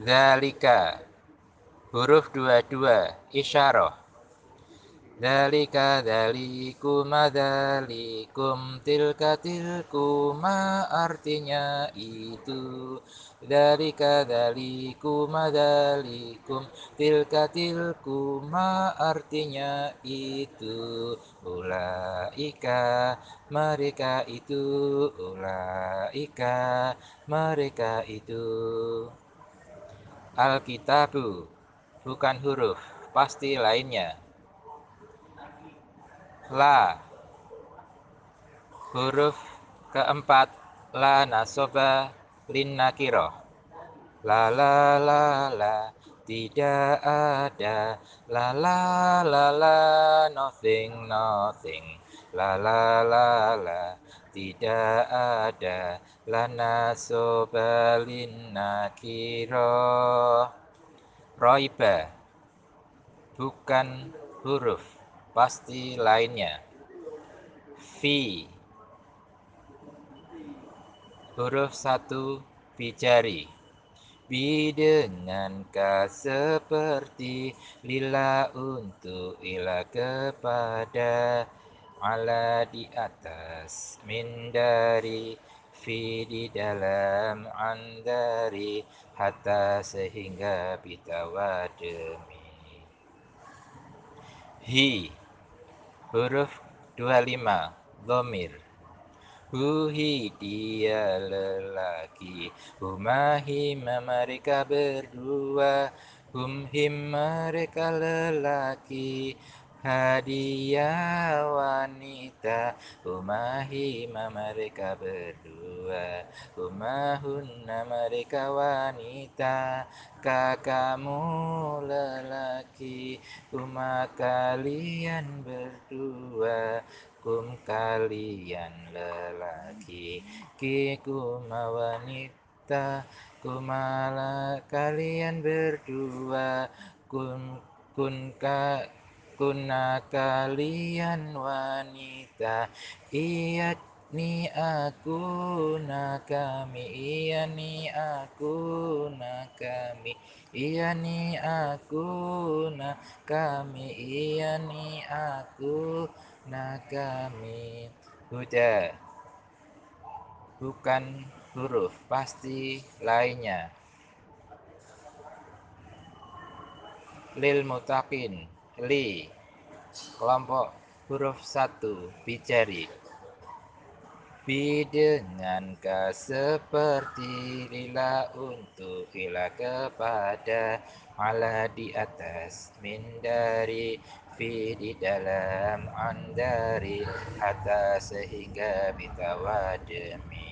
Zalika. Huruf dua-dua isyarah. Dalika dalikuma dalikum tilka tilkuma artinya itu. Dalika dalikuma dalikum tilka tilkuma artinya itu. Ulaika mereka itu. Ulaika mereka itu Alkitabu bukan huruf pasti lainnya. La huruf keempat. La nasoba lin nakiroh la la la la tidak ada. La la la la nothing nothing. La la la la tidak ada la nasoba lin nakiroh roiba bukan huruf pasti lainnya. V huruf satu bijari Bi dengan ka seperti lila untuk ila kepada ala di atas min dari fi di dalam andari hatta sehingga bitawa demi. Hi Huruf 25 Domir Huhi dia lelaki Humahim mereka berdua. Humhim mereka lelaki hadiah wanita Umahima mereka berdua. Umahunna mereka wanita Kakakmu lelaki. Uma kalian berdua Kum kalian lelaki. Kikuma wanita Kumala kalian berdua. Kun kun ka kuna kalian wanita. Iya ni aku na kami. Iya ni aku na kami. Iya ni aku na kami. Iya ni aku na kami. Huda bukan huruf pasti lainnya. Lil mutakin li. Kelompok huruf satu bicari. Bi dengan seperti lila untuk ila kepada ala di atas min dari fi di dalam an dari hatta sehingga bitawa demi